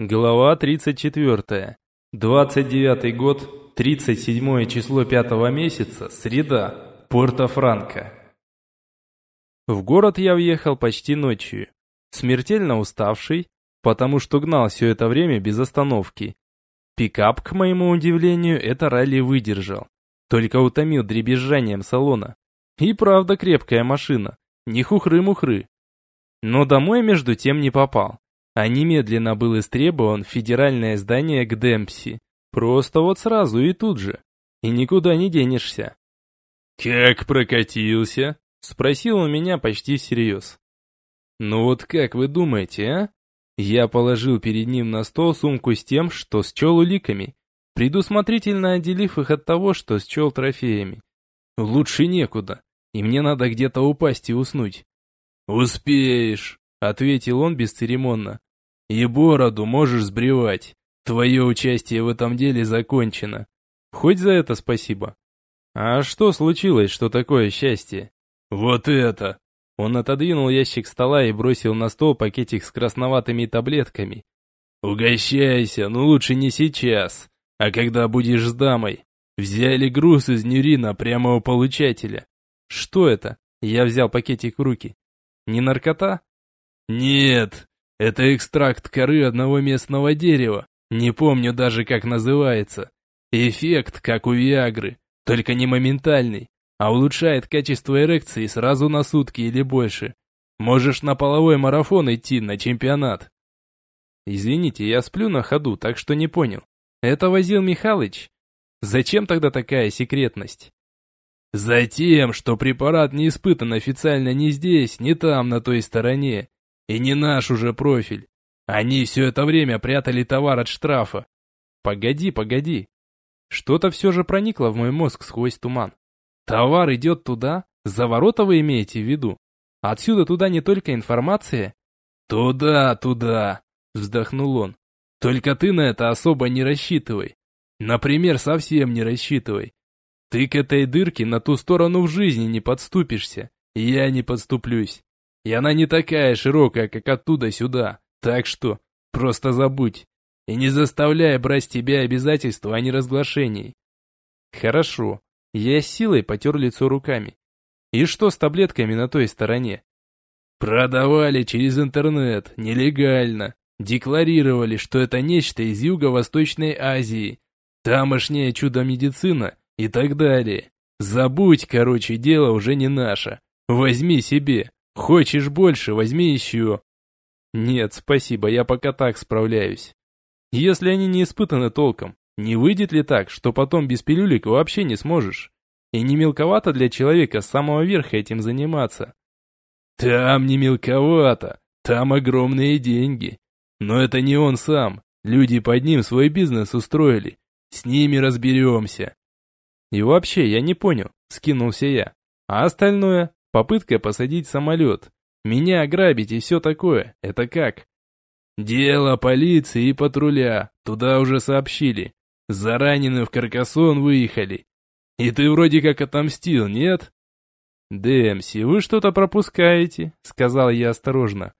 Глава 34. 29 год, 37 число пятого месяца, среда, Порто-Франко. В город я въехал почти ночью, смертельно уставший, потому что гнал все это время без остановки. Пикап, к моему удивлению, это ралли выдержал, только утомил дребезжанием салона. И правда крепкая машина, не хухры-мухры. Но домой между тем не попал а немедленно был истребован федеральное здание к Демпси. Просто вот сразу и тут же. И никуда не денешься. «Как прокатился?» — спросил он меня почти всерьез. «Ну вот как вы думаете, а?» Я положил перед ним на стол сумку с тем, что счел уликами, предусмотрительно отделив их от того, что счел трофеями. Лучше некуда, и мне надо где-то упасть и уснуть. «Успеешь», — ответил он бесцеремонно. И бороду можешь сбривать. Твое участие в этом деле закончено. Хоть за это спасибо. А что случилось, что такое счастье? Вот это! Он отодвинул ящик стола и бросил на стол пакетик с красноватыми таблетками. Угощайся, но лучше не сейчас, а когда будешь с дамой. Взяли груз из Нюрина прямо у получателя. Что это? Я взял пакетик в руки. Не наркота? Нет, это экстракт коры одного местного дерева. Не помню даже, как называется. Эффект, как у Виагры, только не моментальный, а улучшает качество эрекции сразу на сутки или больше. Можешь на половой марафон идти, на чемпионат. Извините, я сплю на ходу, так что не понял. Это возил Михалыч? Зачем тогда такая секретность? Затем, что препарат не испытан официально ни здесь, ни там, на той стороне. И не наш уже профиль. Они все это время прятали товар от штрафа. Погоди, погоди. Что-то все же проникло в мой мозг сквозь туман. Товар идет туда? За ворота вы имеете в виду? Отсюда туда не только информация? Туда, туда, вздохнул он. Только ты на это особо не рассчитывай. Например, совсем не рассчитывай. Ты к этой дырке на ту сторону в жизни не подступишься. Я не подступлюсь. И она не такая широкая, как оттуда сюда. Так что, просто забудь. И не заставляй брать с тебя обязательства о неразглашении. Хорошо. Я силой потер лицо руками. И что с таблетками на той стороне? Продавали через интернет, нелегально. Декларировали, что это нечто из Юго-Восточной Азии. Тамошняя чудо-медицина и так далее. Забудь, короче, дело уже не наше. Возьми себе. Хочешь больше, возьми еще. Нет, спасибо, я пока так справляюсь. Если они не испытаны толком, не выйдет ли так, что потом без пилюлек вообще не сможешь? И не мелковато для человека с самого верха этим заниматься? Там не мелковато, там огромные деньги. Но это не он сам, люди под ним свой бизнес устроили. С ними разберемся. И вообще, я не понял, скинулся я. А остальное? Попытка посадить самолет. Меня ограбить и все такое. Это как? Дело полиции и патруля. Туда уже сообщили. За раненым в Каркасон выехали. И ты вроде как отомстил, нет? «Дэмси, вы что-то пропускаете», — сказал я осторожно.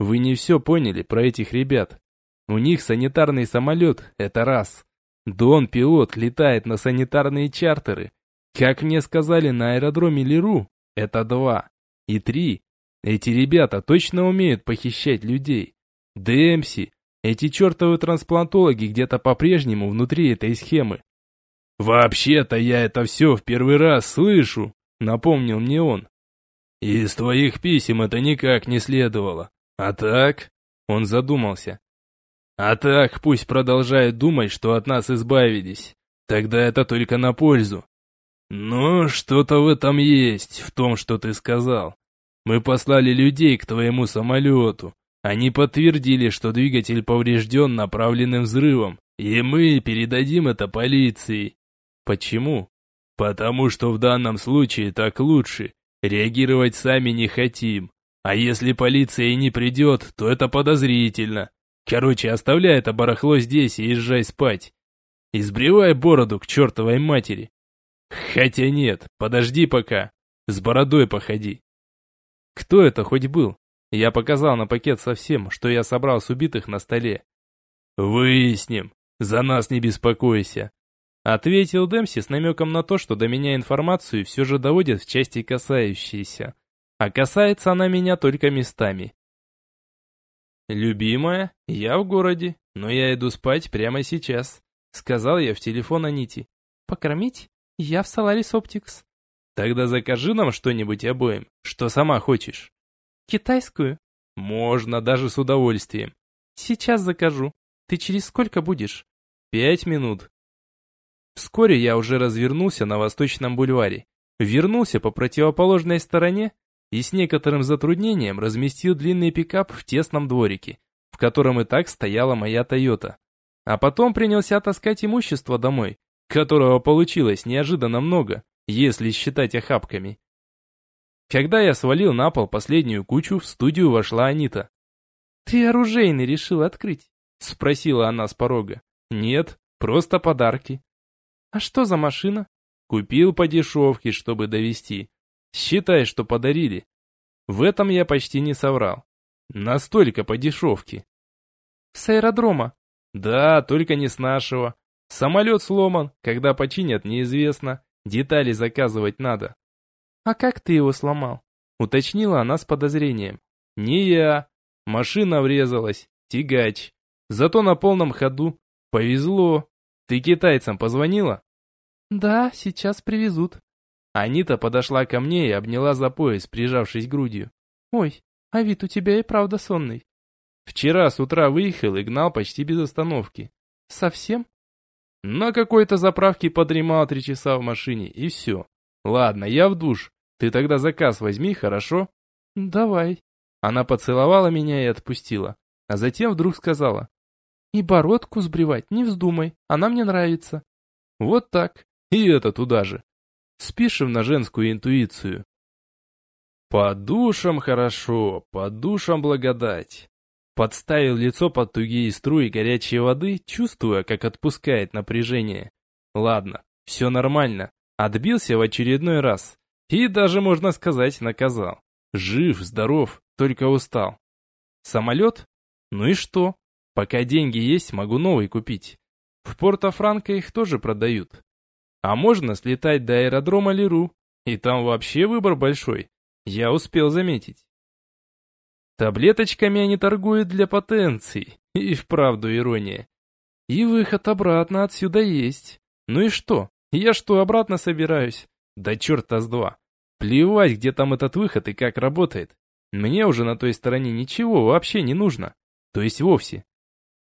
«Вы не все поняли про этих ребят. У них санитарный самолет, это раз. Дон, пилот, летает на санитарные чартеры. Как мне сказали на аэродроме Леру, это два. И три. Эти ребята точно умеют похищать людей. ДМС, эти чертовы трансплантологи где-то по-прежнему внутри этой схемы. «Вообще-то я это все в первый раз слышу», — напомнил мне он. «Из твоих писем это никак не следовало. А так?» Он задумался. «А так пусть продолжают думать, что от нас избавились. Тогда это только на пользу. «Ну, что-то в этом есть, в том, что ты сказал. Мы послали людей к твоему самолету. Они подтвердили, что двигатель поврежден направленным взрывом, и мы передадим это полиции». «Почему?» «Потому что в данном случае так лучше. Реагировать сами не хотим. А если полиция не придет, то это подозрительно. Короче, оставляй это барахло здесь и езжай спать. Избривай бороду к чертовой матери. Хотя нет, подожди пока. С бородой походи. Кто это хоть был? Я показал на пакет со всем, что я собрал с убитых на столе. «Выясним. За нас не беспокойся», — ответил Демси с намеком на то, что до меня информацию все же доводят в части касающейся. А касается она меня только местами. «Любимая, я в городе, но я иду спать прямо сейчас», — сказал я в телефон Анити. «Покормить? Я в Соларис Оптикс». «Тогда закажи нам что-нибудь обоим, что сама хочешь». «Китайскую?» «Можно, даже с удовольствием». «Сейчас закажу. Ты через сколько будешь?» «Пять минут». Вскоре я уже развернулся на Восточном бульваре, вернулся по противоположной стороне и с некоторым затруднением разместил длинный пикап в тесном дворике, в котором и так стояла моя Тойота. А потом принялся таскать имущество домой, которого получилось неожиданно много, если считать охапками. Когда я свалил на пол последнюю кучу, в студию вошла Анита. «Ты оружейный решил открыть?» — спросила она с порога. «Нет, просто подарки». «А что за машина?» «Купил по дешевке, чтобы довести. Считай, что подарили. В этом я почти не соврал. Настолько по дешевке. С аэродрома? Да, только не с нашего. Самолет сломан, когда починят, неизвестно. Детали заказывать надо. А как ты его сломал? Уточнила она с подозрением. Не я. Машина врезалась. Тягач. Зато на полном ходу. Повезло. Ты китайцам позвонила? Да, сейчас привезут. Анита подошла ко мне и обняла за пояс, прижавшись грудью. «Ой, а вид у тебя и правда сонный». «Вчера с утра выехал и гнал почти без остановки». «Совсем?» «На какой-то заправке подремал три часа в машине, и все. Ладно, я в душ. Ты тогда заказ возьми, хорошо?» «Давай». Она поцеловала меня и отпустила, а затем вдруг сказала. «И бородку сбривать не вздумай, она мне нравится». «Вот так. И это туда же. Спишем на женскую интуицию. По душам хорошо, по душам благодать. Подставил лицо под тугие струи горячей воды, чувствуя, как отпускает напряжение. Ладно, все нормально. Отбился в очередной раз. И даже, можно сказать, наказал. Жив, здоров, только устал. Самолет? Ну и что? Пока деньги есть, могу новый купить. В Порто-Франко их тоже продают. А можно слетать до аэродрома Леру, и там вообще выбор большой. Я успел заметить. Таблеточками они торгуют для потенций. И вправду ирония. И выход обратно отсюда есть. Ну и что? Я что, обратно собираюсь? Да черта с два. Плевать, где там этот выход и как работает. Мне уже на той стороне ничего вообще не нужно. То есть вовсе.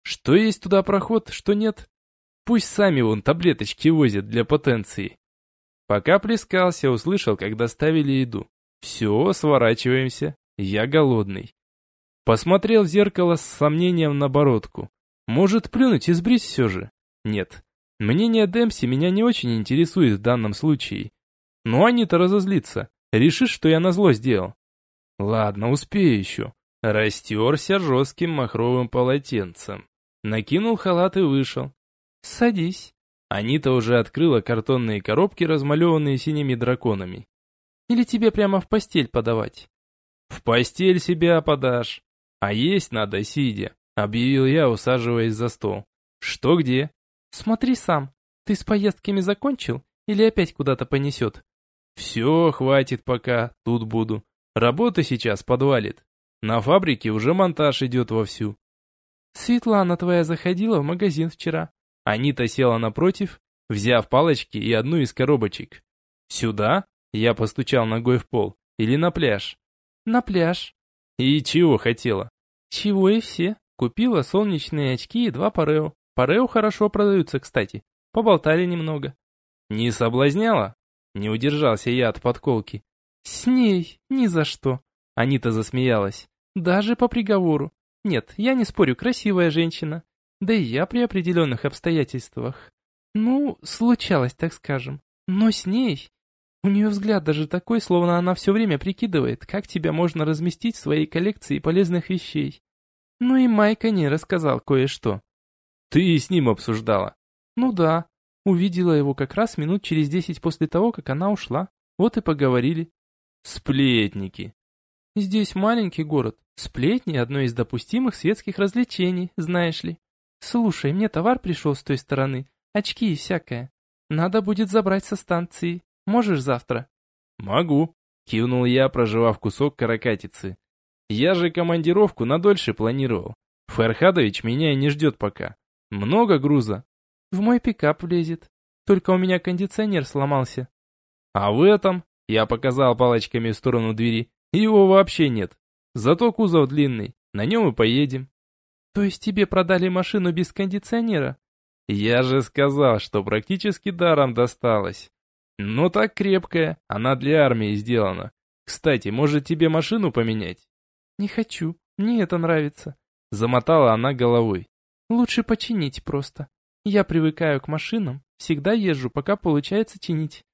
Что есть туда проход, что нет, Пусть сами вон таблеточки возят для потенции. Пока плескался, услышал, как доставили еду. Все, сворачиваемся. Я голодный. Посмотрел в зеркало с сомнением на бородку. Может, плюнуть и сбрить все же? Нет. Мнение Демпси меня не очень интересует в данном случае. Но они-то разозлится. Решишь, что я назло сделал. Ладно, успею еще. Растерся жестким махровым полотенцем. Накинул халат и вышел. «Садись». Анита уже открыла картонные коробки, размалеванные синими драконами. «Или тебе прямо в постель подавать?» «В постель себя подашь. А есть надо сидя», — объявил я, усаживаясь за стол. «Что где?» «Смотри сам. Ты с поездками закончил? Или опять куда-то понесет?» «Все, хватит пока, тут буду. Работа сейчас подвалит. На фабрике уже монтаж идет вовсю». «Светлана твоя заходила в магазин вчера. Анита села напротив, взяв палочки и одну из коробочек. «Сюда?» Я постучал ногой в пол. «Или на пляж?» «На пляж». «И чего хотела?» «Чего и все. Купила солнечные очки и два парео. Парео хорошо продаются, кстати. Поболтали немного». «Не соблазняла?» Не удержался я от подколки. «С ней ни за что». Анита засмеялась. «Даже по приговору. Нет, я не спорю, красивая женщина. Да и я при определенных обстоятельствах. Ну, случалось, так скажем. Но с ней... У нее взгляд даже такой, словно она все время прикидывает, как тебя можно разместить в своей коллекции полезных вещей. Ну и Майка не рассказал кое-что. Ты с ним обсуждала? Ну да. Увидела его как раз минут через десять после того, как она ушла. Вот и поговорили. Сплетники. Здесь маленький город. Сплетни – одно из допустимых светских развлечений, знаешь ли. Слушай, мне товар пришел с той стороны, очки и всякое. Надо будет забрать со станции. Можешь завтра? Могу, кивнул я, проживав кусок каракатицы. Я же командировку на дольше планировал. Фархадович меня и не ждет пока. Много груза. В мой пикап влезет. Только у меня кондиционер сломался. А в этом, я показал палочками в сторону двери, его вообще нет. Зато кузов длинный, на нем и поедем. То есть тебе продали машину без кондиционера? Я же сказал, что практически даром досталось. Но так крепкая, она для армии сделана. Кстати, может тебе машину поменять? Не хочу, мне это нравится. Замотала она головой. Лучше починить просто. Я привыкаю к машинам, всегда езжу, пока получается чинить.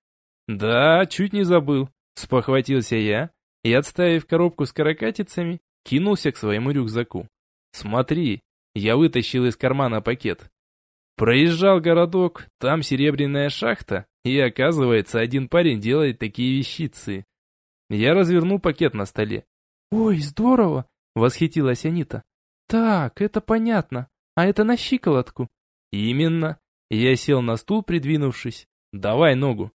Да, чуть не забыл. Спохватился я и, отставив коробку с каракатицами, кинулся к своему рюкзаку. Смотри, я вытащил из кармана пакет. Проезжал городок, там серебряная шахта, и оказывается, один парень делает такие вещицы. Я развернул пакет на столе. «Ой, здорово!» — восхитилась Анита. «Так, это понятно. А это на щиколотку?» «Именно». Я сел на стул, придвинувшись. «Давай ногу».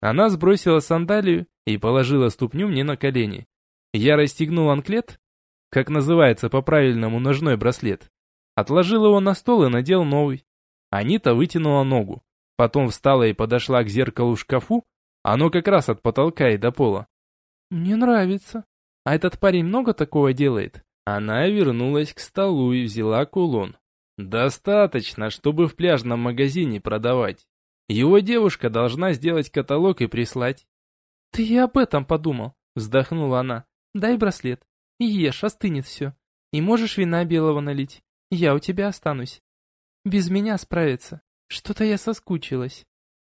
Она сбросила сандалию и положила ступню мне на колени. Я расстегнул анклет, как называется по-правильному ножной браслет. Отложил его на стол и надел новый. Анита вытянула ногу. Потом встала и подошла к зеркалу в шкафу, оно как раз от потолка и до пола. «Мне нравится. А этот парень много такого делает?» Она вернулась к столу и взяла кулон. «Достаточно, чтобы в пляжном магазине продавать. Его девушка должна сделать каталог и прислать». «Ты и об этом подумал», — вздохнула она. «Дай браслет. И ешь, остынет все. И можешь вина белого налить. Я у тебя останусь. Без меня справиться. Что-то я соскучилась.